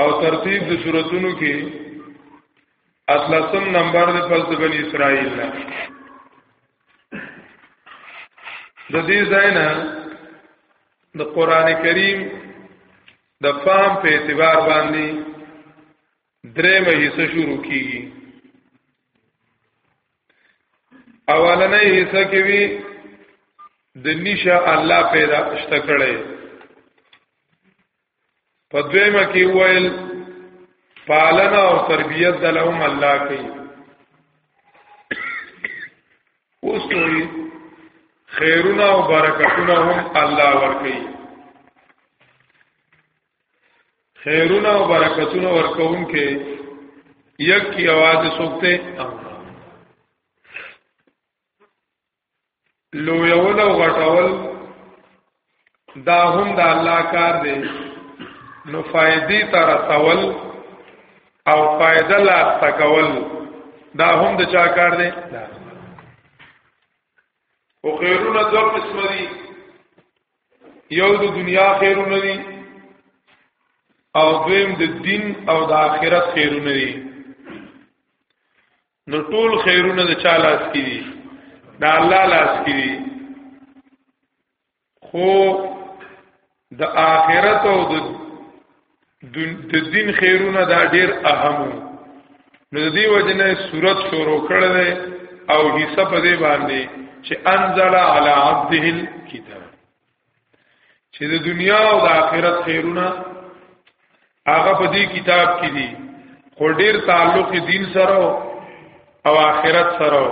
او ترتیب د سوراتونو کې اتلسم نمبر د پس د بنی اسرائیل نه د دې ځای نه د قران کریم د فهم په اعتبار باندې درې مهیسه شروع کیږي اولنې حصہ کې وی د نشه الله پیدا شته کړي په دویمه کې ویل پالنه او تربیت د لهم الله کوي اوس وی خیرونه او برکتونه هم الله ورکوي خیرونه او برکتونه ورکون کې یک کی आवाज سوکته لویول او غټول دا هم د الله کار دی نو فائدې تر تول او فائدہ لا تکول دا هم د چا کار دی او خیرونه دو قسم دي یو د دنیا خیرونه دي او دویم د دین او د آخرت خیرونه دي نو ټول خیرونه د چا لاس کې دي دا الله لاس کې دي خو د آخرت او د د دین خیرونه دا ډیر اهم نو د دې وجنه صورت شروع کړل او حصہ په دې باندې چې انزل علی عبده الكتاب چې د دنیا او د آخرت خیرونه هغه په دې کتاب کې دي خو ډیر تعلق دین سره او آخرت سره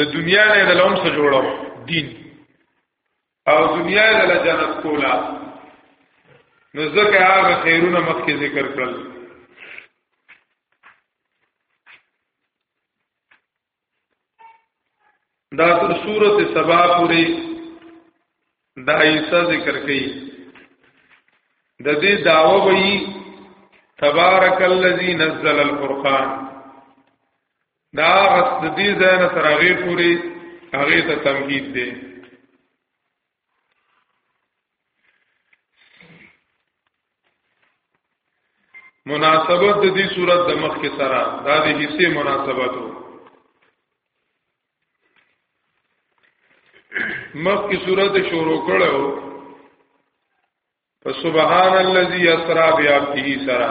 د دنیا نه د لوم سره جوړو دین او دنیا د جنت کولا نو ځکه هغه خیرونه مخکې ذکر کړل دا تر صورت سبا پوری دا ایسا ذکر کئی د دې داوا وی تبارک الذی نزل الفرقان دا غس د دې ځای نه تر هغه پوری هغه ته تمهید دی مناسبت د دې صورت د مخ کې سره دا د حصے مناسبت وو مخ کی صورت شروع کړو فسبحان الذي اسرا بعبده سرا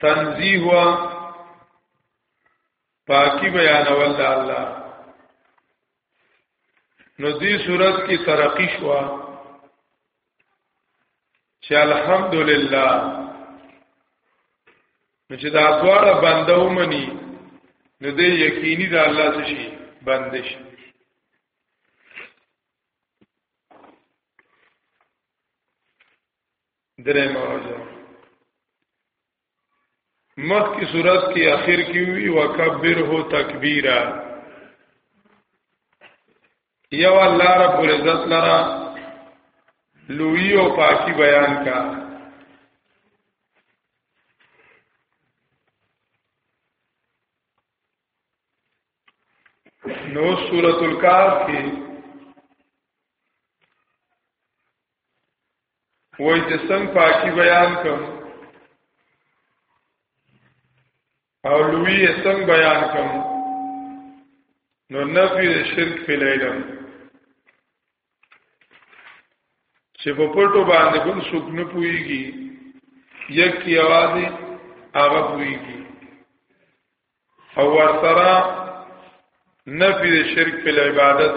تنزیه وا پاکی بیانول د الله نو دې صورت کې ترقی شو چې الحمدلله نو چې دا دواړه بنده ومني نو دې یقیني د الله څخه شي بندش درې ماجه مخ کی صورت کې اخر کې وی وکبر هو تکبیرا یو الله رب العزت لرا لوی او پاکی بیان کا نو سورۃ الکاف کې وای چې څنګه پاکي بیان کوم او لوی یې څنګه بیان کوم نو نفي شرک په لیلم چې په پټو باندې بل څوک نه پويږي یک کی आवाज هغه پويږي او ورسره نفي شرک په عبادت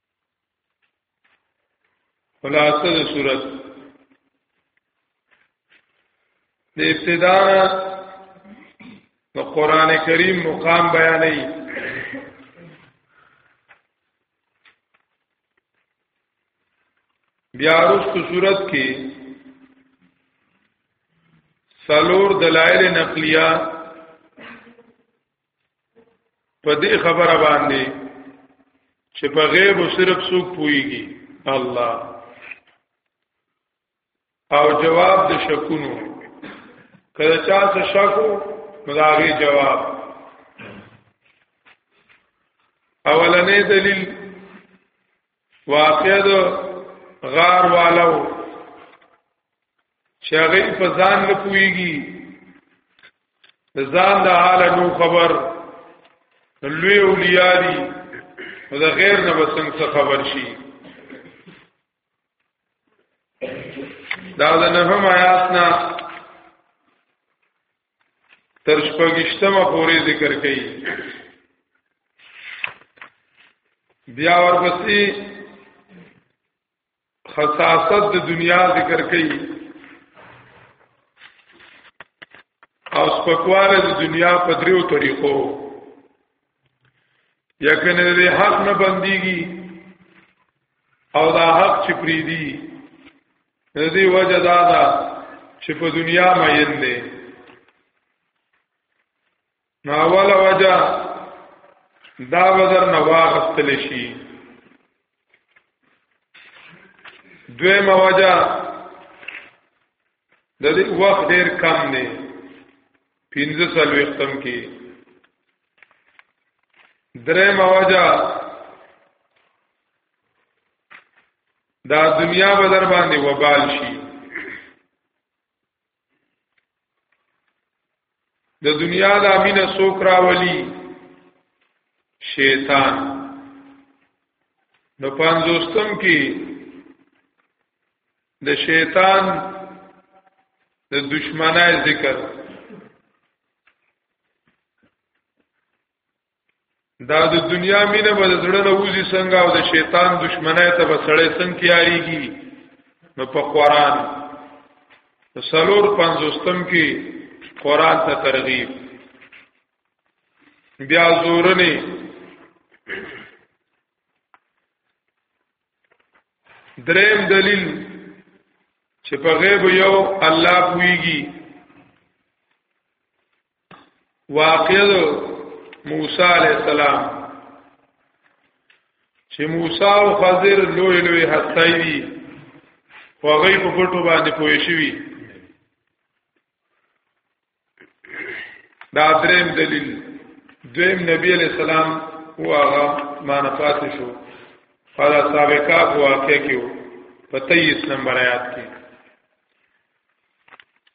خلاصه د صورت د ابتدا د قران کریم مقام بیانې بیا رست صورت کې سلور دلائل نقلیه په دې خبره باندې چې په غیب صرف څوک پويږي الله او جواب د شکونو کله چا څه شکو مداغي جواب اولنې دلیل واقع د غار والو چې هغه په ځان نه پويږي ځان د حال نو خبر لوی اولیاء دي او د غیر نه بسنګ څه خبر شي دا د نهم آیات نه تر شپږشتمه پورې ذکر کړي بیا ورپسې خصاصت د دنیا ذکر کړي او سپکواله د دنیا په دریو طریقو یکنه د حق نه بنديږي او دا حق چې پریدي د دې وجه دا ده چې په دنیا مین دی نو اوله وجه دا بدر نه واغستل شي دویمه وجه د دې وخت ډیر کم دی پنځه سلوختم کې درېمه وجه دا دنیا به در باندې وبال شي د دنیا د امینه سوک راولي شیطان نو پنځوستم کې د شیطان د دشمنای ذکر دا د دنیا مینه به زړه نه وځي څنګه او د شیطان دشمنای ته به سړی څنګه تیاریږي نو په قران سلور پنځوستم کې قران ته ترغیب بیا زورنی دریم دلیل چې په غیب یو الله پویږي واقعه د موسی علی السلام چې موسی او خضر لوی لوی هستای دي خو غي په پټو باندې پوي شوی دا دریم دلیل دویم نبی علی السلام هو هغه مانفات شو فلا سابقا واقع کیو په 23 نمبر آیات کې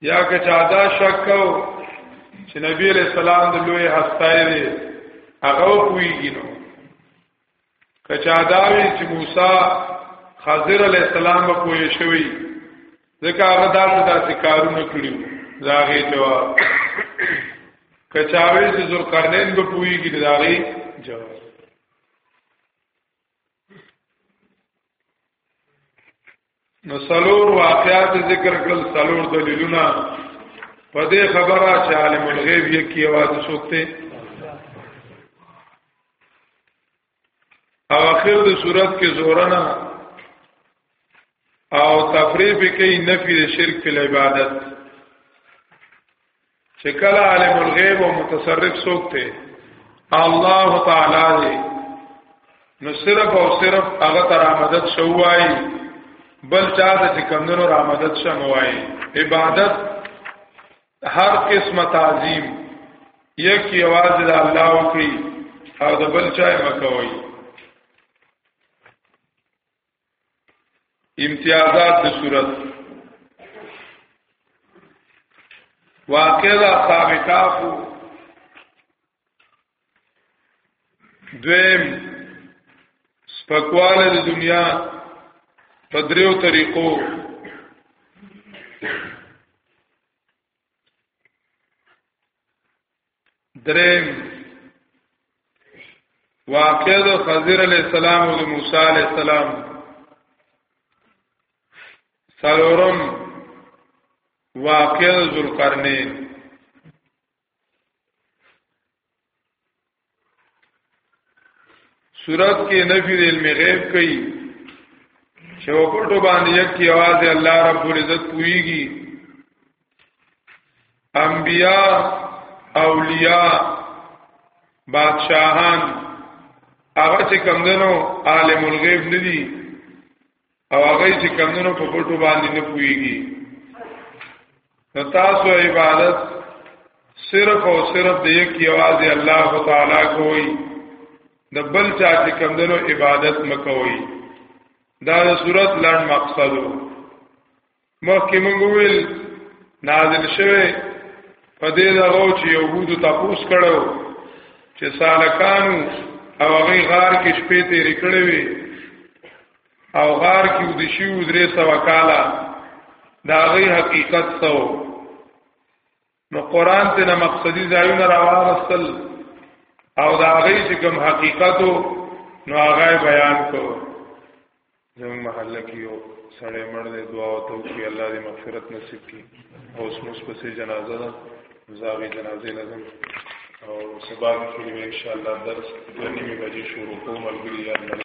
یا که چا دا شک کو چې نبی علیہ السلام د لوی هستای دی هغه پویږي نو که چا دا وی چې موسی خضر علیہ السلام په پوی شوی ځکه هغه دا داسې کارونه کړیو زاغه جواب که چا وی چې ذوالقرنین په پویږي داغي جواب نو سلور واقعات ذکر کړل سلور دلیلونه په دې خبره چې عالم الغیب یې کی आवाज شوکته او اخر د صورت کې زورنا او تفریب کوي نفي د شرک په عبادت چې کله عالم الغیب او متصرف څوک ته الله تعالی دی نو صرف او صرف هغه تر مدد شوای بل چا ته کمندونو را مدد شموای عبادت هر قسمه تعظیم یک یواز د الله او کی او د بل چا مکوي امتیازات د صورت واقع دا ثابتا خو دویم سپکواله د دنیا په دریو طریقو دریم واقع د خضر علی السلام او د موسی علی السلام سرورم واقع د ذوالقرنین صورت کې نفی د علم غیب کوي چې وکړو باندې یک کی आवाज الله رب العزت پويږي انبیاء اولیاء بادشاہان هغه چې کمندنو عالم الغیب ندي او هغه چې کمندنو په پټو باندې نه پويږي نو تاسو عبادت صرف او صرف د یک یواز الله تعالی کوي د بل چا چې کمندنو عبادت مکوي دا د صورت لاند مقصدو مخکې موږ ویل نازل شوه په دې دغه چې يهودو تاسو کړو چې سالکانو او هغه غار کې شپې تیرې کړې وي او غار کې د شي درې سو کاله دا غي حقیقت سو نو قران ته نه مقصدی ځایونه راوړل او دا غي چې کوم حقیقتو نو هغه بیان کو زموږ محله کې یو سړی مړ دی دعا او توفیق الله دې مغفرت نصیب کړي او اوس موږ پسې جنازه ده زاغي جنازه لازم او سبا کې ان شاء الله درس د نیمه بجې شروع کوم ملګری